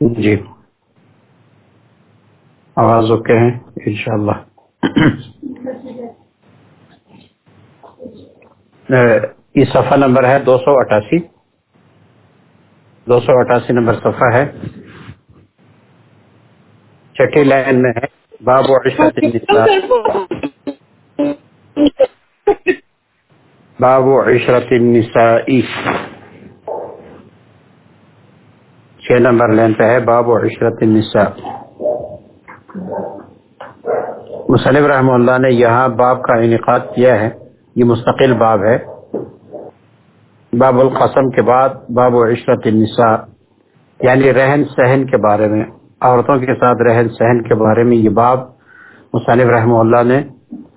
جی۔ آواز اوکے ہیں، انشاءاللہ۔ یہ صفحہ نمبر ہے دو سو اٹھاسی۔ دو سو اٹھاسی نمبر صفحہ ہے۔ چھٹی لائن میں ہے۔ باب و عشرت النساء۔ باب و عشرت النساء۔ چھ نمبر لائن پہ ہے، باب و عشرت النساء۔ مصنف رحمہ اللہ نے یہاں باب کا انعقاد کیا ہے، یہ مستقل باب ہے۔ باب القسم کے بعد باب و عشرت النساء یعنی رہن سہن کے بارے میں۔ عورتوں کے ساتھ رہن سہن کے بارے میں یہ باب مصنف رحمہ اللہ نے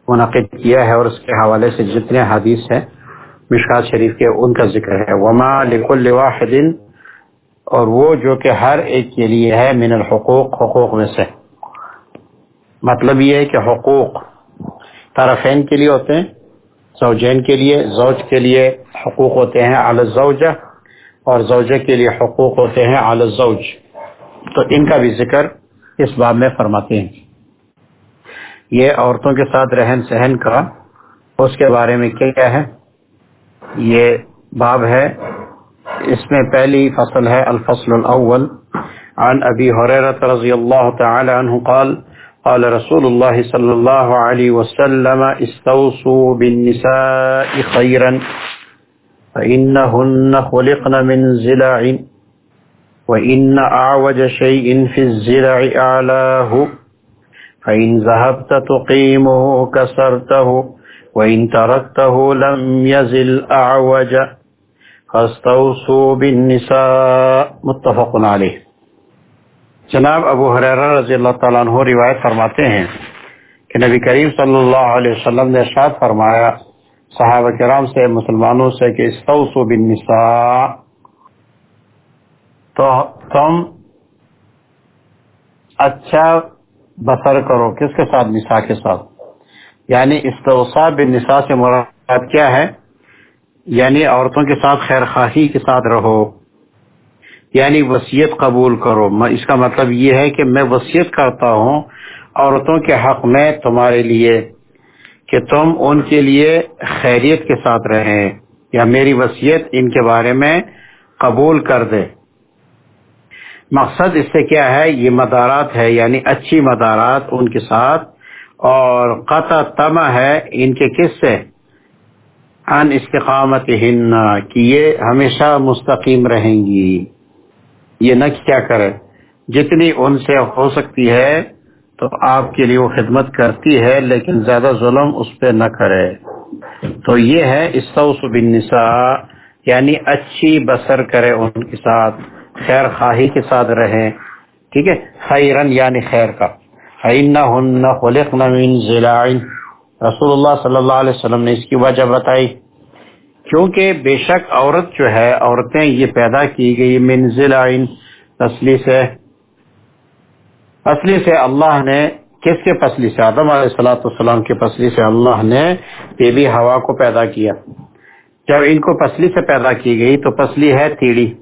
منعقد کیا ہے اور اس کے حوالے سے جتنے حدیث ہیں، مشکات شریف کے ان کا ذکر ہے۔ وما لکل واحد اور وہ جو کہ ہر ایک کے لیے ہے من الحقوق، حقوق میں سے۔ مطلب یہ ہے کہ حقوق طرفین کے لیے ہوتے ہیں، زوجین کے لیے، زوج کے لیے حقوق ہوتے ہیں اعلی الزوجہ اور زوجہ کے لیے حقوق ہوتے ہیں اعلی الزوج۔ تو ان کا بھی ذکر اس باب میں فرماتے ہیں۔ یہ عورتوں کے ساتھ رہن سہن کا اس کے بارے میں کیا ہے؟ یہ باب ہے اس میں پہلی فصل ہے الفصل الاول. عن ابی حریرت رضی اللہ تعالی عنہ قال قال رسول الله صلى الله عليه وسلم، استوصوا بالنساء خيرا فإنهن خلقن من زلع، وإن أعوج شيء في الزلع أعلاه، فإن ذهبت تقيمه كسرته، وإن تركته لم يزل أعوج. فاستوصوا بالنساء متفق عليه جناب ابو حریر رضی اللہ تعالیٰ عنہ روایت فرماتے ہیں کہ نبی کریم صلی اللہ علیہ وسلم نے ارشاد فرمایا، صحابہ کرام سے، مسلمانوں سے کہ استوسو بالنساء۔ تو تم اچھا بسر کرو، کس کے ساتھ؟ نساء کے ساتھ۔ یعنی استوسا بالنساء سے مراد کیا ہے؟ یعنی عورتوں کے ساتھ خیر خواہی کے ساتھ رہو یعنی وصیت قبول کرو۔ اس کا مطلب یہ ہے کہ میں وصیت کرتا ہوں عورتوں کے حق میں تمہارے لیے، کہ تم ان کے لیے خیریت کے ساتھ رہیں، یا میری وصیت ان کے بارے میں قبول کر دے۔ مقصد اس سے کیا ہے؟ یہ مدارات ہے یعنی اچھی مدارات ان کے ساتھ، اور قطع تما ہے ان کے کس سے ان استقامت ہن کہ یہ ہمیشہ مستقیم رہیں گی۔ یہ نہ کیا کرے، جتنی ان سے ہو سکتی ہے تو آپ کے لیے وہ خدمت کرتی ہے، لیکن زیادہ ظلم اس پہ نہ کرے۔ تو یہ ہے استوس بالنساء یعنی اچھی بسر کرے ان کے ساتھ، خیر خواہی کے ساتھ رہے ٹھیک ہے؟ خیرن یعنی خیر کا۔ رسول اللہ صلی اللہ علیہ وسلم نے اس کی وجہ بتائی۔ کیونکہ بے شک عورت جو ہے، عورتیں یہ پیدا کی گئی منزل اصلی سے۔ اصلی سے اللہ نے، کس کے پسلی سے؟ آدم علیہ السلاۃ السلام کے پسلی سے اللہ نے بے بی ہوا کو پیدا کیا۔ جب ان کو پسلی سے پیدا کی گئی تو پسلی ہے تیڑی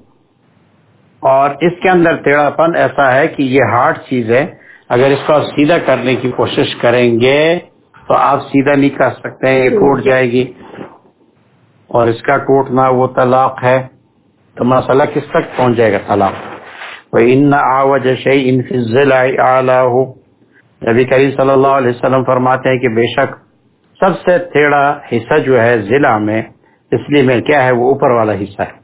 اور اس کے اندر تیڑا پن ایسا ہے کہ یہ ہارڈ چیز ہے اگر اس کو آپ سیدھا کرنے کی کوشش کریں گے تو آپ سیدھا نہیں کر سکتے ہیں یہ ٹوٹ جائے گی۔ اور اس کا ٹوٹنا وہ طلاق ہے تو مسئلہ کس تک پہنچ جائے گا طلاق؟ نبی کریم صلی اللہ علیہ وسلم فرماتے ہیں کہ بے شک سب سے تھیڑا حصہ جو ہے ضلع میں اس لیے میں کیا ہے وہ اوپر والا حصہ ہے۔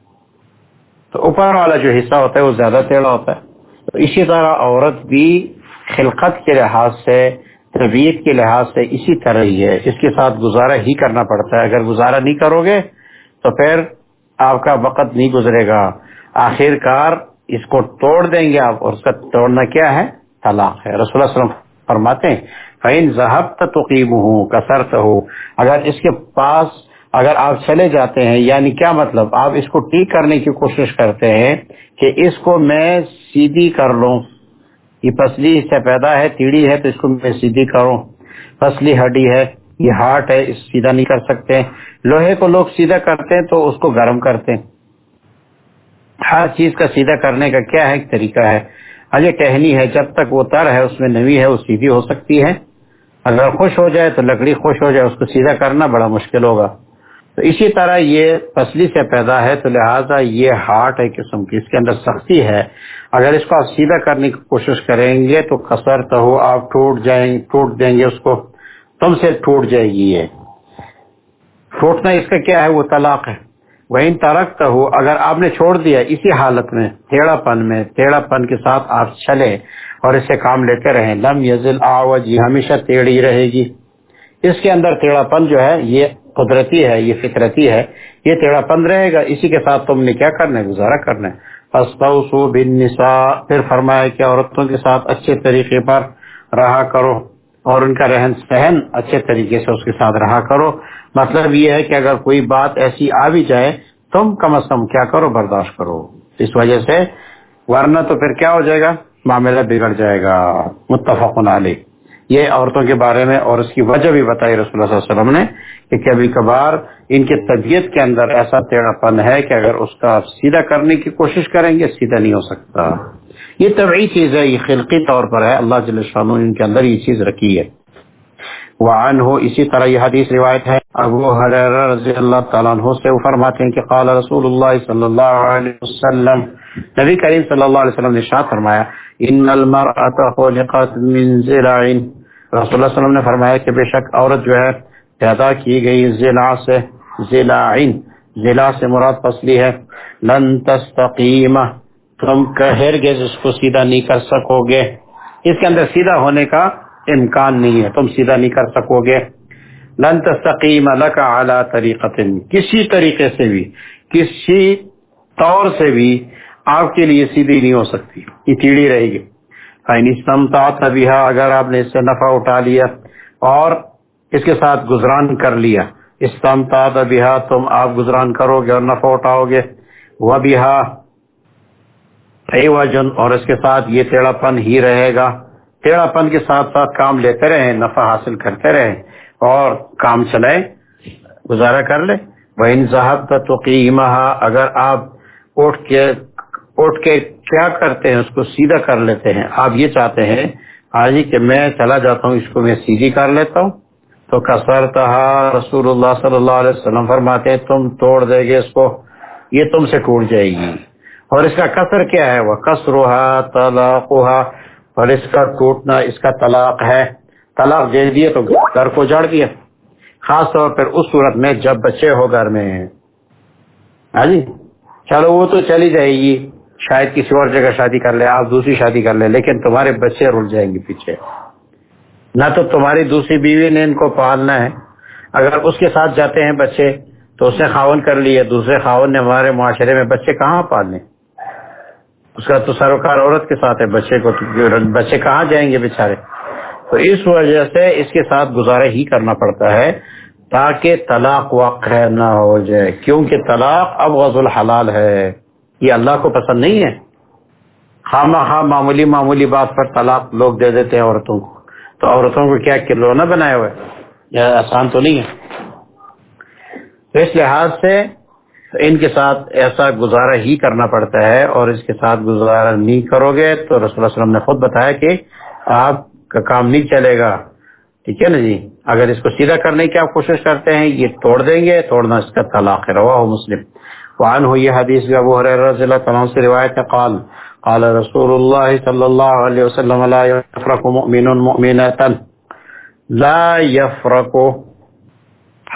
تو اوپر والا جو حصہ ہوتا ہے وہ زیادہ ٹیڑھا ہوتا ہے۔ تو اسی طرح عورت بھی خلقت کے لحاظ سے تربیت کے لحاظ سے اسی طرح ہی ہے۔ اس کے ساتھ گزارا ہی کرنا پڑتا ہے۔ اگر گزارا نہیں کرو گے تو پھر آپ کا وقت نہیں گزرے گا۔ آخر کار اس کو توڑ دیں گے آپ اور اس کا توڑنا کیا ہے؟ طلاق ہے۔ رسول اللہ علیہ وسلم فرماتے ہیں فین ضحب تقیم ہوں کثرت ہو اگر اس کے پاس اگر آپ چلے جاتے ہیں یعنی کیا مطلب؟ آپ اس کو ٹھیک کرنے کی کوشش کرتے ہیں کہ اس کو میں سیدھی کر لوں۔ یہ پسلی سے پیدا ہے تیڑی ہے، تو اس کو میں سیدھی کروں۔ پسلی ہڈی ہے، یہ ہارٹ ہے، اس سیدھا نہیں کر سکتے۔ لوہے کو لوگ سیدھا کرتے ہیں، تو اس کو گرم کرتے ہیں۔ ہر چیز کا سیدھا کرنے کا کیا ہے، ایک طریقہ ہے۔ اگر ٹہنی ہے، جب تک وہ تر ہے، اس میں نمی ہے، وہ سیدھی ہو سکتی ہے۔ اگر خوش ہو جائے تو لکڑی خوش ہو جائے، اس کو سیدھا کرنا بڑا مشکل ہوگا۔ تو اسی طرح یہ پسلی سے پیدا ہے تو لہٰذا یہ ہارٹ ہے قسم کی، اس کے اندر سختی ہے۔ اگر اس کو آپ سیدھا کرنے کی کوشش کریں گے تو کثر تو ہو، آپ ٹوٹ جائیں، ٹوٹ دیں گے، اس کو تم سے ٹوٹ جائے گی یہ۔ ٹوٹنا اس کا کیا ہے؟ وہ طلاق ہے۔ وہ ان ترک ہو اگر آپ نے چھوڑ دیا اسی حالت میں ٹیڑھا پن میں ٹیڑھا پن کے ساتھ آپ چلے اور اسے کام لیتے رہیں۔ لم یزل آوج ہمیشہ ٹیڑھی رہے گی۔ اس کے اندر ٹیڑھا پن جو ہے، یہ قدرتی ہے، یہ فطرتی ہے، یہ ٹیڑھا پن رہے گا، اسی کے ساتھ تم نے کیا کرنا ہے؟ گزارا کرنا ہے۔ بن پھر فرمایا کہ عورتوں کے ساتھ اچھے طریقے پر رہا کرو اور ان کا رہن سہن اچھے طریقے سے اس کے ساتھ رہا کرو۔ مطلب یہ ہے کہ اگر کوئی بات ایسی آ بھی جائے، تم کم از کم کیا کرو؟ برداشت کرو۔ اس وجہ سے، ورنہ تو پھر کیا ہو جائے گا؟ معاملہ بگڑ جائے گا۔ متفق علی یہ عورتوں کے بارے میں اور اس کی وجہ بھی بتائی رسول اللہ صلی اللہ علیہ وسلم نے کہ کبھی کبھار ان کی طبیعت کے اندر ایسا ٹیڑھا پن ہے کہ اگر اس کا سیدھا کرنے کی کوشش کریں گے سیدھا نہیں ہو سکتا۔ یہ طبعی چیز ہے، یہ خلقی طور پر ہے۔ اللہ جل شاہ ان کے اندر یہ چیز رکھی ہے۔ وعن ہو اسی طرح یہ حدیث روایت ہے۔ ابو حریرہ رضی اللہ تعالیٰ عنہ سے فرماتے ہیں کہ قال رسول اللہ صلی اللہ علیہ وسلم، نبی کریم صلی اللہ علیہ وسلم نے شاہ فرمایا، ان المرأة خلقت من زرعین رسول اللہ علیہ وسلم نے فرمایا کہ بے شک عورت جو ہے پیدا کی گئی زلا سے زلعین زلا سے مراد فصلی ہے۔ لن تستقیم، تم ہرگز اس کو سیدھا نہیں کر سکو گے اس کے اندر سیدھا ہونے کا امکان نہیں ہے، تم سیدھا نہیں کر سکو گے لن تستقیم لک علی طریقت کسی طریقے سے بھی، کسی طور سے بھی آپ کے لیے سیدھی نہیں ہو سکتی۔ یہ ٹیڑھی رہے گی۔ تبیہ اگر آپ نے اس سے نفع اٹھا لیا اور اس کے ساتھ گزران کر لیا استمتا تبیہ تم آپ گزران کرو گے اور نفع اٹھاؤ گے۔ وہ وجن اور اس کے ساتھ یہ ٹیڑھا پن ہی رہے گا۔ ٹیڑھا پن کے ساتھ ساتھ کام لیتے رہے نفع حاصل کرتے رہے اور کام چلائے، گزارا کر لے۔ وہ ان صاحب تو اگر آپ اٹھ کے اٹھ کے کیا کرتے ہیں اس کو سیدھا کر لیتے ہیں؟ آپ یہ چاہتے ہیں، آج ہی کہ میں چلا جاتا ہوں، اس کو میں سیدھی کر لیتا ہوں۔ تو کسر رسول اللہ صلی اللہ علیہ وسلم فرماتے ہیں، تم توڑ دے گے اس کو، یہ تم سے ٹوٹ جائے گی۔ اور اس کا کثر کیا ہے؟ وہ کسروہا طلاق اور اس کا ٹوٹنا، اس کا طلاق ہے۔ طلاق دے دیے تو گھر کو جڑ دیا۔ خاص طور پر اس صورت میں جب بچے ہو گھر میں۔ ہاں جی؟ چلو، وہ تو چلی جائے گی۔ شاید کسی اور جگہ شادی کر لے، آپ دوسری شادی کر لیں لیکن تمہارے بچے رل جائیں گے پیچھے۔ نہ تو تمہاری دوسری بیوی نے ان کو پالنا ہے۔ اگر اس کے ساتھ جاتے ہیں بچے، تو اس نے خاون کر لیے دوسرے خاون نے ہمارے معاشرے میں بچے کہاں پالنے؟ اس کا تو سروکار عورت کے ساتھ ہے، بچے کو بچے کہاں جائیں گے بےچارے تو اس وجہ سے اس کے ساتھ گزارا ہی کرنا پڑتا ہے، تاکہ طلاق واقع نہ ہو جائے۔ کیونکہ طلاق اب غز الحلال ہے۔ یہ اللہ کو پسند نہیں ہے۔ خام خواہ معمولی معمولی بات پر طلاق لوگ دے دیتے ہیں عورتوں کو۔ تو عورتوں کو کیا کلونا بنائے ہوئے یہ آسان تو نہیں ہے۔ تو اس لحاظ سے ان کے ساتھ ایسا گزارا ہی کرنا پڑتا ہے اور اس کے ساتھ گزارا نہیں کرو گے تو رسول اللہ علیہ وسلم نے خود بتایا کہ آپ کا کام نہیں چلے گا۔ ٹھیک ہے نا جی؟ اگر اس کو سیدھا کرنے کی آپ کوشش کرتے ہیں، یہ توڑ دیں گے، توڑنا اس کا طلاق ہے روا ہو مسلم۔ وعن ہو یہ حدیث ابو حریر رضی اللہ تعالیٰ سے روایت ہے، قال قال رسول اللہ صلی اللہ علیہ وسلم، لا يفرق مؤمن مؤمنتا لا يفرق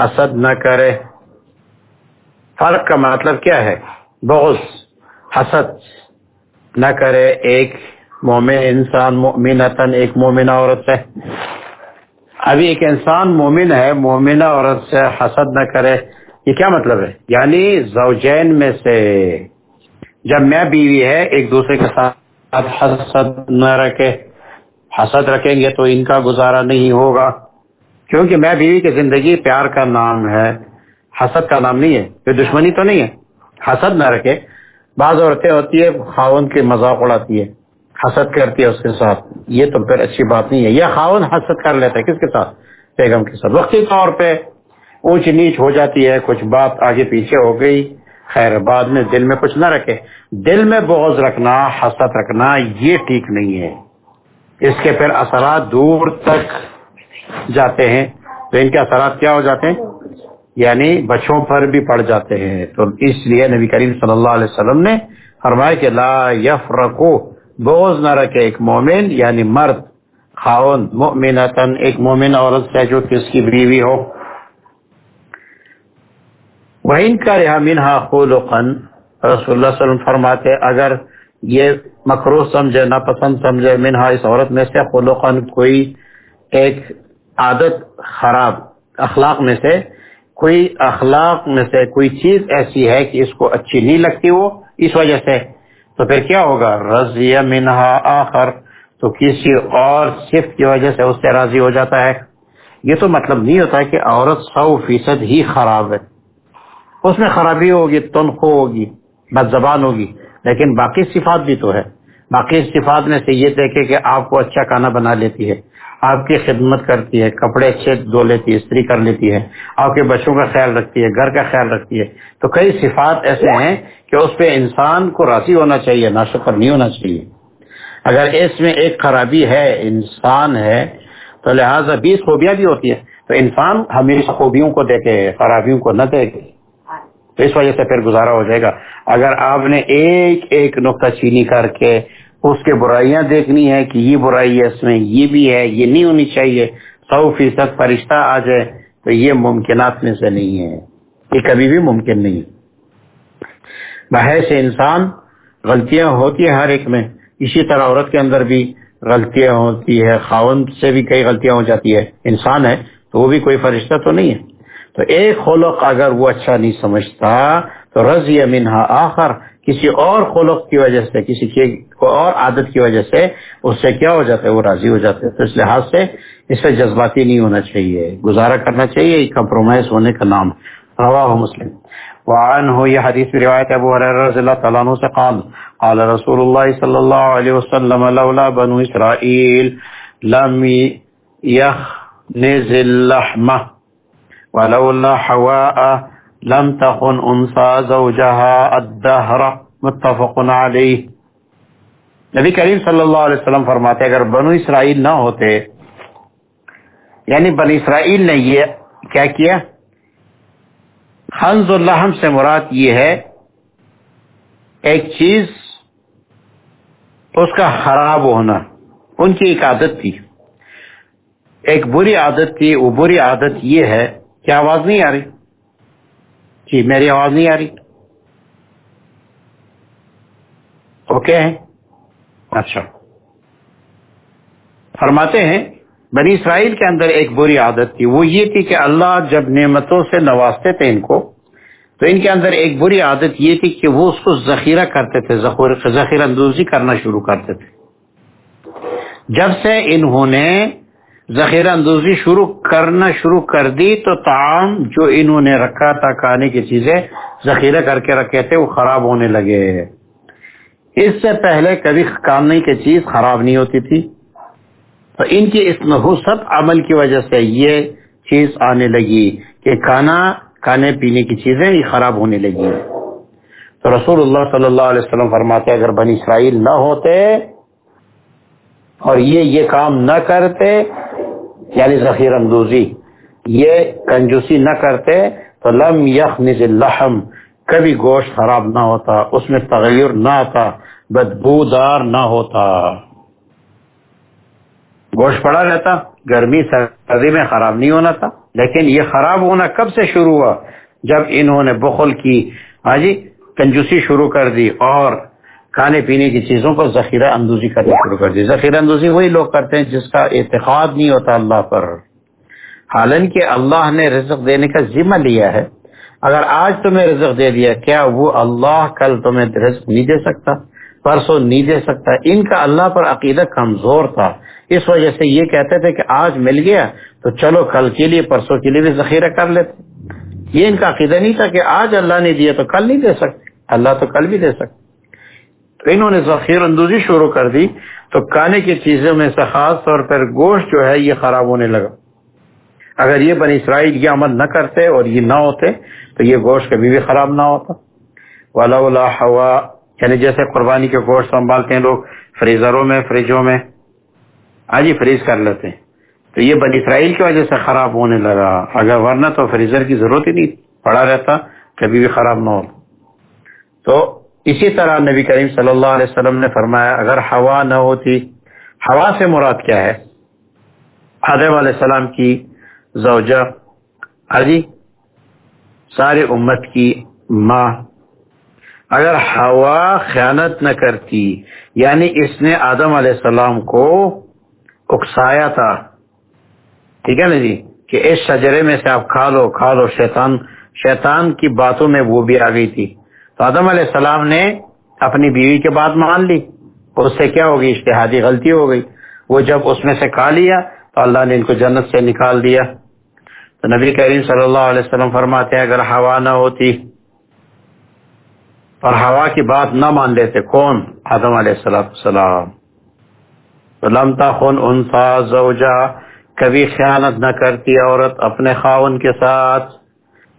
حسد نہ کرے۔ فرق کا مطلب کیا ہے؟ بغض، حسد نہ کرے۔ ایک مومن انسان مومنتا ایک مومن عورت سے ابھی ایک انسان مومن ہے مومنہ عورت سے حسد نہ کرے۔ یہ کیا مطلب ہے؟ یعنی زوجین میں سے جب میں بیوی ہے، ایک دوسرے کے ساتھ حسد نہ رکھے، حسد رکھیں گے تو ان کا گزارا نہیں ہوگا۔ کیونکہ میں بیوی کی زندگی پیار کا نام ہے، حسد کا نام نہیں ہے کوئی دشمنی تو نہیں ہے۔ حسد نہ رکھے، بعض عورتیں ہوتی ہے خاون کے مذاق اڑاتی ہے حسد کرتی ہے اس کے ساتھ۔ یہ تو پھر اچھی بات نہیں ہے۔ یہ خاون حسد کر لیتا ہے، کس کے ساتھ؟ بیگم کے ساتھ۔ وقتی طور پہ اونچ نیچ ہو جاتی ہے، کچھ بات آگے پیچھے ہو گئی۔ خیر، بعد میں دل میں کچھ نہ رکھے۔ دل میں بغض رکھنا، حسد رکھنا، یہ ٹھیک نہیں ہے۔ اس کے پھر اثرات دور تک جاتے ہیں۔ تو ان کے اثرات کیا ہو جاتے ہیں؟ یعنی بچوں پر بھی پڑ جاتے ہیں۔ تو اس لیے نبی کریم صلی اللہ علیہ وسلم نے فرمایا کہ لا یف رکھو بوز نہ رکھے ایک مومن یعنی مرد خاون مومنتن ایک مومن عورت سے جو کس کی بیوی ہو۔ وہ ان کا رہا منہا خلقن رسول اللہ علیہ وسلم فرماتے اگر یہ مکرو سمجھے، ناپسند سمجھے منہا اس عورت میں سے خلقن کوئی ایک عادت خراب اخلاق میں سے، کوئی اخلاق میں سے کوئی چیز ایسی ہے کہ اس کو اچھی نہیں لگتی وہ، اس وجہ سے، تو پھر کیا ہوگا؟ رضی منہا آخر، تو کسی اور صفت کی وجہ سے اس سے راضی ہو جاتا ہے۔ یہ تو مطلب نہیں ہوتا کہ عورت سو فیصد ہی خراب ہے۔ اس میں خرابی ہوگی تنخو ہوگی، بد زبان ہوگی، لیکن باقی صفات بھی تو ہے۔ باقی صفات میں سے یہ دیکھے کہ آپ کو اچھا کھانا بنا لیتی ہے، آپ کی خدمت کرتی ہے، کپڑے اچھے دھو لیتی ہے، استری کر لیتی ہے، آپ کے بچوں کا خیال رکھتی ہے، گھر کا خیال رکھتی ہے۔ تو کئی صفات ایسے ہیں کہ اس پہ انسان کو راضی ہونا چاہیے، ناشکر نہیں ہونا چاہیے۔ اگر اس میں ایک خرابی ہے، انسان ہے، تو لہٰذا بیس خوبیاں بھی ہوتی ہے تو انسان ہمیشہ خوبیوں کو دیکھے، خرابیوں کو نہ دیکھے۔ تو اس وجہ سے پھر گزارا ہو جائے گا۔ اگر آپ نے ایک ایک نقطہ چینی کر کے اس کے برائیاں دیکھنی ہے کہ یہ برائی ہے، اس میں یہ بھی ہے، یہ نہیں ہونی چاہیے، سو فیصد فرشتہ آ جائے، تو یہ ممکنات میں سے نہیں ہے۔ یہ کبھی بھی ممکن نہیں۔ بحث انسان غلطیاں ہوتی ہیں ہر ایک میں۔ اسی طرح عورت کے اندر بھی غلطیاں ہوتی ہے خاون سے بھی کئی غلطیاں ہو جاتی ہے۔ انسان ہے تو وہ بھی کوئی فرشتہ تو نہیں ہے۔ تو ایک خلق اگر وہ اچھا نہیں سمجھتا، تو رضی منہا آخر، کسی اور خلق کی وجہ سے، کسی کی اور عادت کی وجہ سے، اس سے کیا ہو جاتا ہے؟ وہ راضی ہو جاتے ہیں تو اس لحاظ سے اس پہ جذباتی نہیں ہونا چاہیے۔ گزارا کرنا چاہیے کمپرومائز ہونے کا نام۔ روا مسلم۔ وعن ہو یہ حدیث روایت ابو رضی اللہ تعالیٰ عنہ سے قال قال رسول اللہ صلی اللہ علیہ وسلم، لولا بنو اسرائیل لم يخنز اللحمة ولولا حواء لم تخن انسا زوجها الدهر، متفق علیہ نبی کریم صلی اللہ علیہ وسلم فرماتے اگر بنو اسرائیل نہ ہوتے یعنی بنی اسرائیل نے یہ کیا کیا؟ حنز اللحم سے مراد یہ ہے، ایک چیز، اس کا خراب ہونا، ان کی ایک عادت تھی۔ ایک بری عادت تھی، وہ بری عادت یہ ہے کیا آواز نہیں آ رہی؟ جی میری آواز نہیں آ رہی۔ اوکے اچھا۔ فرماتے ہیں، بنی اسرائیل کے اندر ایک بری عادت تھی، وہ یہ تھی کہ اللہ جب نعمتوں سے نوازتے تھے ان کو، تو ان کے اندر ایک بری عادت یہ تھی کہ وہ اس کو ذخیرہ کرتے تھے ذخیرہ اندوزی کرنا شروع کرتے تھے۔ جب سے انہوں نے ذخیرہ اندوزی شروع کرنا شروع کر دی تو تعام جو انہوں نے رکھا تھا کھانے کی چیزیں ذخیرہ کر کے رکھے تھے، وہ خراب ہونے لگے۔ اس سے پہلے کبھی کھانے کی چیز خراب نہیں ہوتی تھی۔ تو ان کی اس نحوست عمل کی وجہ سے یہ چیز آنے لگی کہ کھانا، کھانے پینے کی چیزیں یہ خراب ہونے لگی۔ تو رسول اللہ صلی اللہ علیہ وسلم فرماتے اگر بنی اسرائیل نہ ہوتے اور یہ یہ کام نہ کرتے یعنی ذخیر اندوزی، یہ کنجوسی نہ کرتے، تو لم یخ الحم کبھی گوشت خراب نہ ہوتا، اس میں تغیر نہ آتا، بدبودار نہ ہوتا۔ گوشت پڑا رہتا، گرمی، سردی میں خراب نہیں ہونا تھا، لیکن یہ خراب ہونا کب سے شروع ہوا؟ جب انہوں نے بخل کی ہاں جی کنجوسی شروع کر دی اور کھانے پینے کی چیزوں کو ذخیرہ اندوزی کرنا شروع کر دی۔ ذخیرہ اندوزی وہی لوگ کرتے ہیں جس کا اعتقاد نہیں ہوتا اللہ پر۔ حالانکہ اللہ نے رزق دینے کا ذمہ لیا ہے۔ اگر آج تمہیں رزق دے دیا، کیا وہ اللہ کل تمہیں رزق نہیں دے سکتا؟ پرسوں نہیں دے سکتا۔ ان کا اللہ پر عقیدہ کمزور تھا۔ اس وجہ سے یہ کہتے تھے کہ آج مل گیا، تو چلو کل کے لیے، پرسوں کے لیے بھی ذخیرہ کر لیتے۔ یہ ان کا عقیدہ نہیں تھا کہ آج اللہ نے دیا تو کل نہیں دے سکتے۔ اللہ تو کل بھی دے سکتے۔ تو انہوں نے ذخیر اندوزی شروع کر دی تو کھانے کی چیزوں میں سے خاص طور پر گوشت جو ہے یہ خراب ہونے لگا۔ اگر یہ بنی اسرائیل یہ عمل نہ کرتے اور یہ نہ ہوتے تو یہ گوشت کبھی بھی خراب نہ ہوتا۔ ولولا ہوا یعنی جیسے قربانی کے گوشت سنبھالتے ہیں لوگ، فریزروں میں، فریجوں میں۔ آج ہی فریز کر لیتے ہیں۔ تو یہ بنی اسرائیل کی وجہ سے خراب ہونے لگا۔ اگر ورنہ تو فریزر کی ضرورت ہی نہیں، پڑا رہتا، کبھی بھی خراب نہ ہو تو اسی طرح نبی کریم صلی اللہ علیہ وسلم نے فرمایا، اگر ہوا نہ ہوتی، ہوا سے مراد کیا ہے؟ آدم علیہ السلام کی زوجہ حجی سارے امت کی ماں۔ اگر ہوا خیانت نہ کرتی یعنی اس نے آدم علیہ السلام کو اکسایا تھا۔ ٹھیک ہے نا جی؟ کہ اس شجرے میں سے آپ کھا لو کھا لو، شیطان شیطان کی باتوں میں وہ بھی آ گئی تھی۔ تو آدم علیہ السلام نے اپنی بیوی کے بات مان لی اس سے کیا ہوگی؟ اشتہادی غلطی ہو گئی۔ وہ جب اس میں سے کھا لیا تو اللہ نے ان کو جنت سے نکال دیا۔ تو نبی کریم صلی اللہ علیہ وسلم فرماتے ہیں، اگر ہوا نہ ہوتی اور ہوا کی بات نہ مان لیتے، کون؟ آدم علیہ السلام۔ تو لمتا خون انسا زوجہ کبھی خیانت نہ کرتی عورت اپنے خاون کے ساتھ۔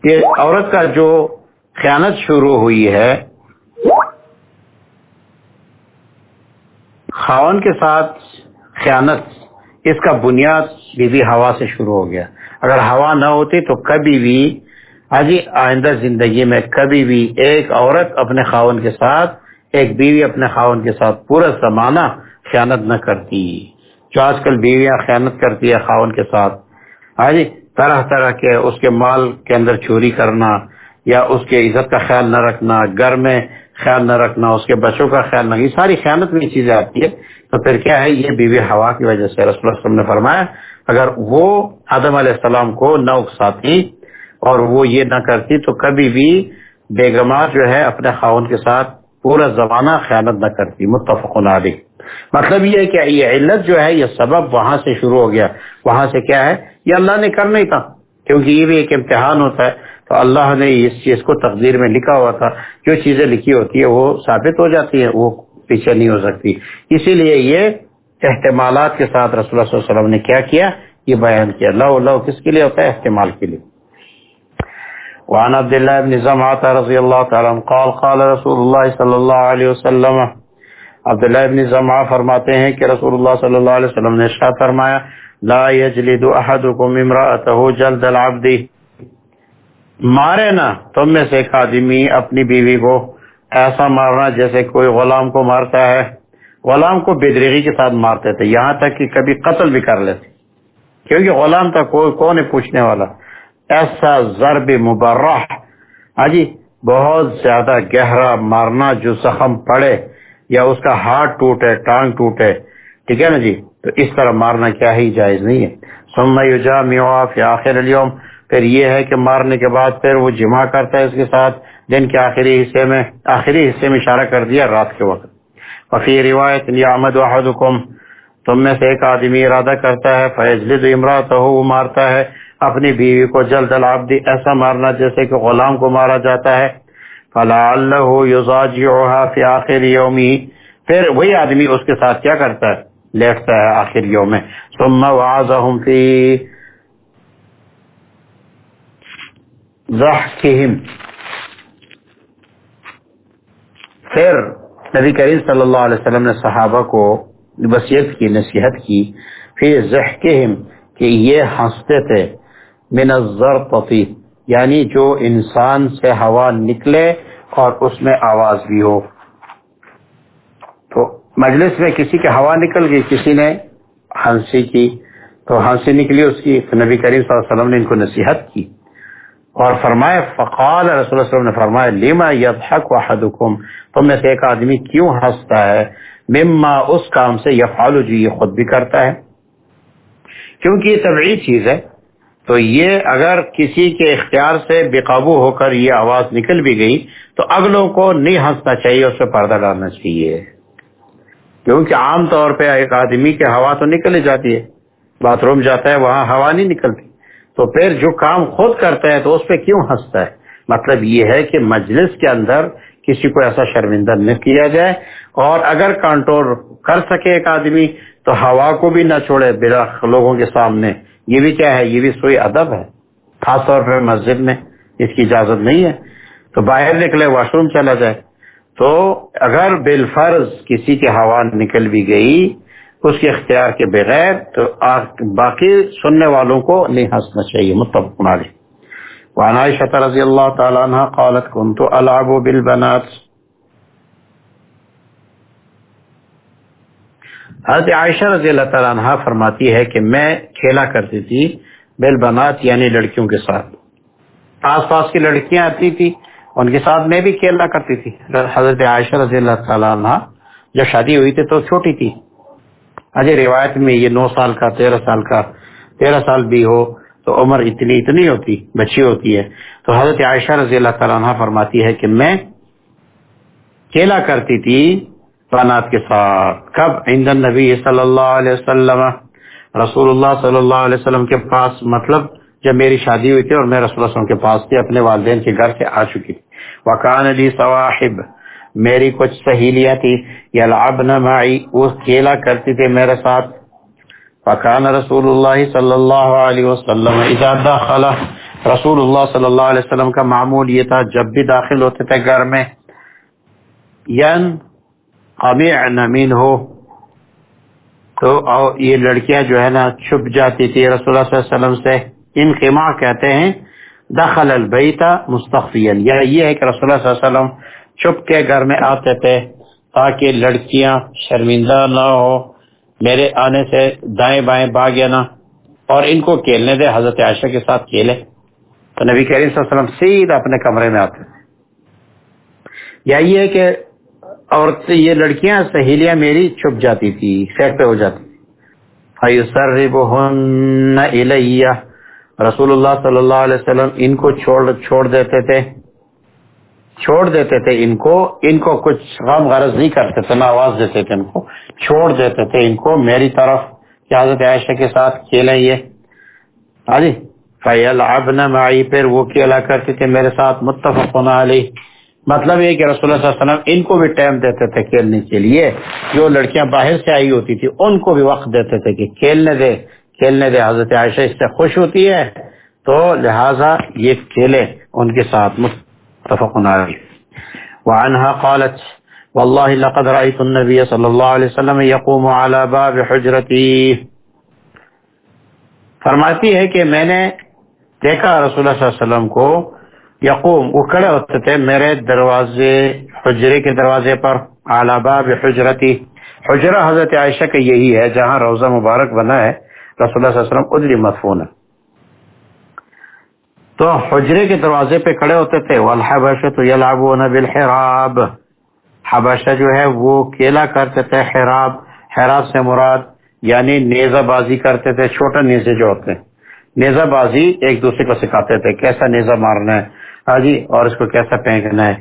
یہ عورت کا جو خیانت شروع ہوئی ہے، خاون کے ساتھ خیانت، اس کا بنیاد بی بی ہوا سے شروع ہو گیا۔ اگر ہوا نہ ہوتی تو کبھی بھی آجی آئندہ زندگی میں کبھی بھی ایک عورت اپنے خاون کے ساتھ، ایک بیوی اپنے خاون کے ساتھ پورا زمانہ خیانت نہ کرتی۔ جو آج کل بیویاں خیانت کرتی ہے خاون کے ساتھ۔ آجی، طرح طرح کے اس کے مال کے اندر چوری کرنا یا اس کے عزت کا خیال نہ رکھنا، گھر میں خیال نہ رکھنا، اس کے بچوں کا خیال نہ، یہ ساری خیانت میں چیزیں آتی ہے تو پھر کیا ہے؟ یہ بیوی ہوا کی وجہ سے رسول اللہ وسلم نے فرمایا، اگر وہ آدم علیہ السلام کو نہ اکساتی اور وہ یہ نہ کرتی تو کبھی بھی بیگمات جو ہے اپنے خاون کے ساتھ پورا زمانہ خیانت نہ کرتی۔ متفق علی مطلب یہ ہے کہ یہ علت جو ہے، یہ سبب وہاں سے شروع ہو گیا۔ وہاں سے کیا ہے؟ یہ اللہ نے کرنا ہی تھا، کیونکہ یہ بھی ایک امتحان ہوتا ہے۔ تو اللہ نے اس چیز کو تقدیر میں لکھا ہوا تھا۔ جو چیزیں لکھی ہوتی ہے وہ ثابت ہو جاتی ہے وہ پیچھے نہیں ہو سکتی۔ اسی لیے یہ احتمالات کے ساتھ رسول اللہ صلی اللہ علیہ وسلم نے کیا کیا؟ یہ بیان کیا۔ اللہ اللہ کس کے لیے ہوتا ہے؟ احتمال کے لیے۔ وعن عبد الله بن زمعة رضي الله تعالى قال قال رسول الله صلى الله عليه وسلم عبداللہ ابن زمعہ فرماتے ہیں کہ رسول اللہ صلی اللہ علیہ وسلم نے ارشاد فرمایا، لا يجلد احدكم امراته جلد العبد۔ مارے نا، تم میں سے ایک آدمی اپنی بیوی کو ایسا مارنا جیسے کوئی غلام کو مارتا ہے۔ غلام کو بدرگی کے ساتھ مارتے تھے، یہاں تک کہ کبھی قتل بھی کر لیتے۔ کیونکہ غلام تھا کوئی کون ہے پوچھنے والا؟ ایسا ضرب مبرح۔ ہاں جی بہت زیادہ گہرا مارنا جو زخم پڑے یا اس کا ہاتھ ٹوٹے، ٹانگ ٹوٹے۔ ٹھیک ہے نا جی؟ تو اس طرح مارنا کیا ہی جائز نہیں ہے۔ سما فی آخر اليوم۔ پھر یہ ہے کہ مارنے کے بعد پھر وہ جمع کرتا ہے اس کے ساتھ، دن کے آخری حصے میں، آخری حصے میں اشارہ کر دیا رات کے وقت۔ وفی روایت احمد احدکم، تم میں سے ایک آدمی ارادہ کرتا ہے فیض لد امراط وہ مارتا ہے۔ اپنی بیوی کو جلد العبدی ایسا مارنا جیسے کہ غلام کو مارا جاتا ہے۔ فلا اللہ فی آخر یومی پھر وہی آدمی اس کے ساتھ کیا کرتا ہے؟ لیٹتا ہے آخر یوم۔ میں ثم وعظهم فی ضحکہم پھر نبی کریم صلی اللہ علیہ وسلم نے صحابہ کو وصیت کی، نصیحت کی، پھر ضحکہم کہ یہ ہنستے تھے. من الزرطفی یعنی جو انسان سے ہوا نکلے اور اس میں آواز بھی ہو. تو مجلس میں کسی کی ہوا نکل گئی، کسی نے ہنسی کی. تو ہنسی نکلی اس کی نبی کریم صلی اللہ علیہ وسلم نے ان کو نصیحت کی. اور فرمائے، فقال رسول اللہ علیہ وسلم نے فرمایا لیما یضحک وحدکم تم میں سے ایک آدمی کیوں ہنستا ہے؟ مما، اس کام سے یفعل، جو یہ خود بھی کرتا ہے۔ کیونکہ یہ طبعی چیز ہے، تو یہ اگر کسی کے اختیار سے بے قابو ہو کر یہ آواز نکل بھی گئی، تو اگلوں کو نہیں ہنسنا چاہیے، اس پہ پردہ ڈالنا چاہیے۔ کیونکہ عام طور پہ ایک آدمی کی ہوا تو نکل جاتی ہے، باتھ روم جاتا ہے، وہاں ہوا نہیں نکلتی۔ تو پھر جو کام خود کرتا ہے تو اس پہ کیوں ہنستا ہے؟ مطلب یہ ہے کہ مجلس کے اندر کسی کو ایسا شرمندہ نہ کیا جائے اور اگر کنٹرول کر سکے ایک آدمی تو ہوا کو بھی نہ چھوڑے بلا لوگوں کے سامنے۔ یہ بھی کیا ہے؟ یہ بھی سوئی ادب ہے۔ خاص طور پہ مسجد میں اس کی اجازت نہیں ہے۔ تو باہر نکلے واش روم چلا جائے۔ تو اگر بالفرض کسی کی ہوا نکل بھی گئی اس کے اختیار کے بغیر تو باقی سننے والوں کو نہیں ہنسنا چاہیے، متفق علیہ۔ وعن عائشة رضی اللہ تعالی عنہ قالت كنت العب بالبنات. حضرت عائشہ رضی اللہ تعالی عنہ فرماتی ہے کہ میں کھیلا کرتی تھی بالبنات یعنی لڑکیوں کے ساتھ۔ آس پاس کی لڑکیاں آتی تھی، ان کے ساتھ میں بھی کھیلنا کرتی تھی۔ حضرت عائشہ رضی اللہ تعالیٰ عنہ جب شادی ہوئی تھی تو چھوٹی تھی۔ اجے روایت میں یہ نو سال کا، تیرہ سال کا، تیرہ سال بھی ہو تو عمر اتنی اتنی ہوتی، بچی ہوتی ہے۔ تو حضرت عائشہ رضی اللہ تعالیٰ عنہ فرماتی ہے کہ میں کھیلا کرتی تھی بنات کے ساتھ۔ کب؟ عند النبی صلی اللہ علیہ وسلم۔ رسول اللہ صلی اللہ علیہ وسلم کے پاس مطلب جب میری شادی ہوئی تھی اور میں رسول اللہ علیہ وسلم کے پاس تھی، اپنے والدین کے گھر سے آ چکی تھی۔ وکان علی صواحب۔ میری کچھ سہیلیاں تھی یلعبن معی۔ وہ کھیلا کرتی تھی میرے ساتھ۔ فکان رسول اللہ صلی اللہ علیہ وسلم اذا داخل رسول اللہ صلی اللہ علیہ وسلم کا معمول یہ تھا، جب بھی داخل ہوتے تھے گھر میں۔ ین قمیعن منہو۔ تو یہ لڑکیاں جو ہے نا، چھپ جاتی تھی رسول اللہ صلی اللہ علیہ وسلم سے۔ انقما کہتے ہیں، دخل البیتا مستخفیا۔ یا یہ ہے کہ رسول اللہ صلی اللہ علیہ وسلم چھپ کے گھر میں آتے تھے تاکہ لڑکیاں شرمندہ نہ ہو۔ میرے آنے سے دائیں بائیں باغ نہ، اور ان کو کھیلنے دے۔ حضرت عائشہ کے ساتھ کھیلے۔ تو نبی کریم صلی اللہ علیہ وسلم سیدھا اپنے کمرے میں آتے تھے۔ یا یہ ہے کہ اور یہ لڑکیاں سہیلیاں میری چھپ جاتی تھی، سیٹ پہ ہو جاتی تھی۔ رسول اللہ صلی اللہ علیہ وسلم ان کو چھوڑ چھوڑ دیتے تھے۔ چھوڑ دیتے تھے ان کو ان کو کچھ غم غرض نہیں کرتے تھے، نہ آواز دیتے تھے ان کو، چھوڑ دیتے تھے ان کو۔ میری طرف کہ حضرت عائشہ کے ساتھ کھیلیں یہ۔ ہاں جی؟ فیل اب نئی پھر وہ کھیلا کرتے تھے میرے ساتھ متفق علی مطلب یہ کہ رسول اللہ صلی اللہ علیہ وسلم ان کو بھی ٹائم دیتے تھے کھیلنے کے لیے۔ جو لڑکیاں باہر سے آئی ہوتی تھی، ان کو بھی وقت دیتے تھے کہ کھیلنے دے کھیلنے دے۔ حضرت عائشہ اس سے خوش ہوتی ہے۔ تو لہذا یہ کھیلے ان کے ساتھ۔ متفق علی وعنها قالت، والله لقد رأيت النبي صلى الله عليه وسلم يقوم على باب حجرتي. فرماتی ہے کہ میں نے دیکھا رسول اللہ صلی اللہ علیہ وسلم کو یقوم، وہ کھڑے ہوتے تھے میرے دروازے، حجرے کے دروازے پر اعلی باب حجرتی حجرہ حضرت عائشہ کا یہی ہے، جہاں روزہ مبارک بنا ہے، رسول اللہ صلی اللہ علیہ وسلم ادری مدفون ہے۔ تو حجرے کے دروازے پہ کھڑے ہوتے تھے والحبشہ تو یلعبون بالحراب۔ حبشہ جو ہے وہ کیلا کرتے تھے، حراب حراب سے مراد یعنی نیزہ بازی کرتے تھے، چھوٹا نیزے جو ہوتے ہیں۔ نیزہ بازی ایک دوسرے کو سکھاتے تھے، کیسا نیزہ مارنا ہے ہاں جی اور اس کو کیسا پھینکنا ہے۔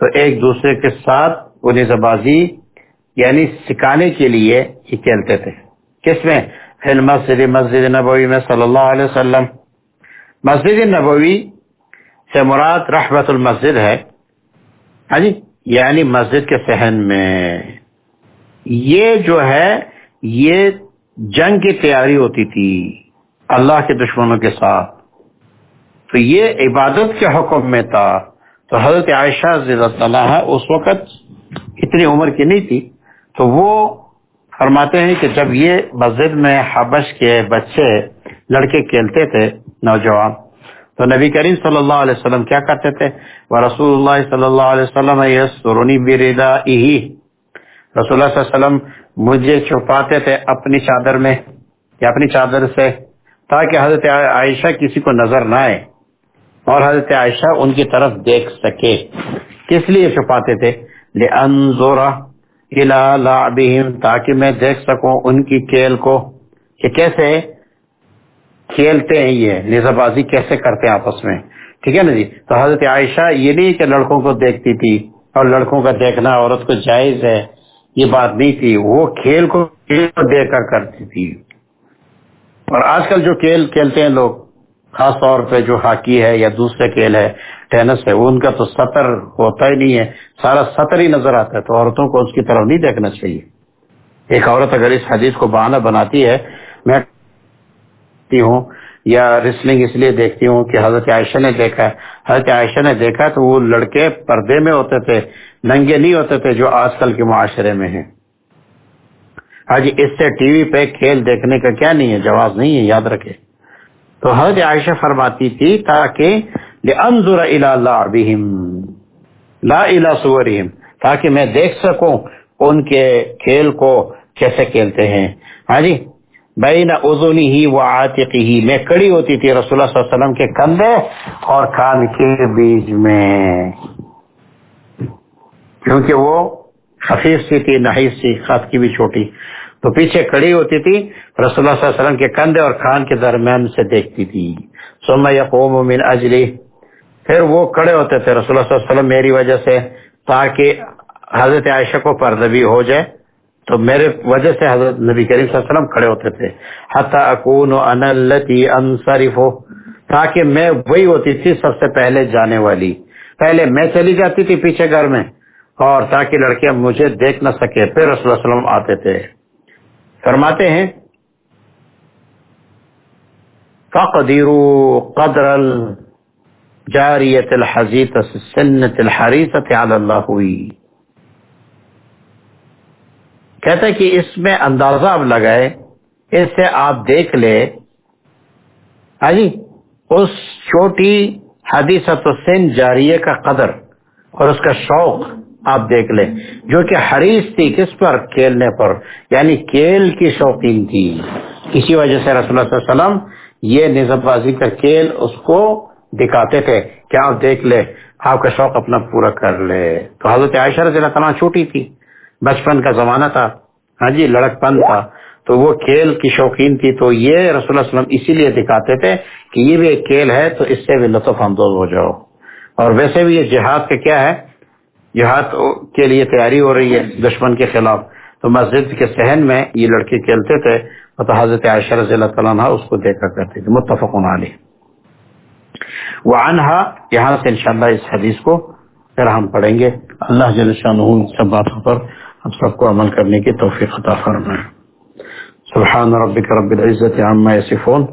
تو ایک دوسرے کے ساتھ وہ نیزہ بازی یعنی سکھانے کے لیے ہی کھیلتے تھے۔ کس میں؟ مسجد مسجد نبوی میں صلی اللہ علیہ وسلم۔ مسجد نبوی سے مراد رحمت المسجد ہے۔ ہاں جی؟ یعنی مسجد کے سہن میں۔ یہ جو ہے، یہ جنگ کی تیاری ہوتی تھی اللہ کے دشمنوں کے ساتھ۔ تو یہ عبادت کے حکم میں تھا۔ تو حضرت عائشہ اللہ اس وقت اتنی عمر کی نہیں تھی۔ تو وہ فرماتے ہیں کہ جب یہ مسجد میں حبش کے بچے لڑکے کھیلتے تھے نوجوان۔ تو نبی کریم صلی اللہ علیہ وسلم کیا کرتے تھے؟ وہ رسول اللہ صلی اللہ علیہ وسلم سرونی رسول اللہ صلی اللہ علیہ وسلم مجھے چھپاتے تھے اپنی چادر میں یا اپنی چادر سے، تاکہ حضرت عائشہ کسی کو نظر نہ آئے اور حضرت عائشہ ان کی طرف دیکھ سکے۔ کس لیے چھپاتے تھے؟ تاکہ میں دیکھ سکوں ان کی کھیل کو کہ کیسے کھیلتے ہیں یہ نیزہ بازی کیسے کرتے ہیں آپس میں؟ ٹھیک ہے نا جی؟ تو حضرت عائشہ یہ نہیں کہ لڑکوں کو دیکھتی تھی اور لڑکوں کا دیکھنا عورت کو جائز ہے، یہ بات نہیں تھی، وہ کھیل کو دیکھ کر کرتی تھی۔ اور آج کل جو کھیل کھیلتے ہیں لوگ، خاص طور پہ جو ہاکی ہے یا دوسرے کھیل ہے، ٹینس ہے، ان کا تو سطر ہوتا ہی نہیں ہے، سارا سطر ہی نظر آتا ہے، تو عورتوں کو اس کی طرف نہیں دیکھنا چاہیے۔ ایک عورت اگر اس حدیث کو بہانہ بناتی ہے، میں دیکھتی ہوں یا ریسلنگ اس لیے دیکھتی ہوں کہ حضرت عائشہ نے دیکھا حضرت عائشہ نے دیکھا تو وہ لڑکے پردے میں ہوتے تھے، ننگے نہیں ہوتے تھے جو آج کل کے معاشرے میں ہیں۔ آج اس سے ٹی وی پہ کھیل دیکھنے کا کیا نہیں ہے، جواز نہیں ہے، یاد رکھے۔ تو حضرت عائشہ فرماتی تھی، تاکہ لانظر الى لعبهم لا الى صورهم، تاکہ میں دیکھ سکوں ان کے کھیل کو کیسے کھیلتے ہیں۔ ہاں جی بین اذنی ہی و ہی میں کڑی ہوتی تھی رسول اللہ صلی اللہ علیہ وسلم کے کندھے اور کان کے بیچ میں۔ کیونکہ وہ خفیف سی تھی، نحیف سی خط کی بھی چھوٹی۔ تو پیچھے کڑی ہوتی تھی، رسول اللہ صلی اللہ علیہ وسلم کے کندھے اور کان کے درمیان سے دیکھتی تھی۔ ثم یقوم من اجلی پھر وہ کڑے ہوتے تھے رسول اللہ صلی اللہ علیہ وسلم میری وجہ سے، تاکہ حضرت عائشہ کو پردبی ہو جائے۔ تو میرے وجہ سے حضرت نبی کریم صلی اللہ علیہ وسلم کھڑے ہوتے تھے۔ حتی اکون انا اللتی انصرف تاکہ میں وہی ہوتی تھی سب سے پہلے جانے والی۔ پہلے میں چلی جاتی تھی پیچھے گھر میں، اور تاکہ لڑکیاں مجھے دیکھ نہ سکے۔ پھر رسول اللہ علیہ وسلم آتے تھے۔ فرماتے ہیں فقدروا قدر الجاریت الحزیت سنت الحریصت علی اللہ ہوئی کہتا ہے کہ اس میں اندازہ اب لگائے اس سے آپ دیکھ لے ہاں جی اس چھوٹی حدیثت سن جاریہ کا قدر اور اس کا شوق آپ دیکھ لیں۔ جو کہ حریص تھی کس پر؟ کھیلنے پر۔ یعنی کھیل کی شوقین تھی۔ اسی وجہ سے رسول اللہ صلی اللہ علیہ وسلم یہ نظم بازی کا کھیل اس کو دکھاتے تھے کہ آپ دیکھ لے آپ کا شوق اپنا پورا کر لے تو حضرت عائشہ رضی اللہ تعالیٰ چھوٹی تھی۔ بچپن کا زمانہ تھا۔ ہاں جی لڑک پن تھا۔ تو وہ کھیل کی شوقین تھی۔ تو یہ رسول اللہ علیہ وسلم اسی لیے دکھاتے تھے کہ یہ بھی ایک کھیل ہے، تو اس سے بھی لطف اندوز ہو جاؤ۔ اور ویسے بھی یہ جہاد کا کیا ہے؟ جہاد کے لیے تیاری ہو رہی ہے دشمن کے خلاف۔ تو مسجد کے صحن میں یہ لڑکے کھیلتے تھے تو حضرت عائشہ رضی اللہ تعالیٰ اس کو دیکھا کرتے تھے۔ متفق علی وہ انہا یہاں سے انشاءاللہ اس حدیث کو پھر ہم پڑھیں گے۔ اللہ جل شاہ سب باتوں پر ہم سب کو عمل کرنے کی توفیق عطا فرمائے۔ سبحان ربك رب العزة عما يصفون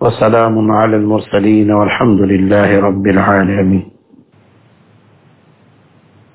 وسلام على المرسلين والحمد لله رب العالمين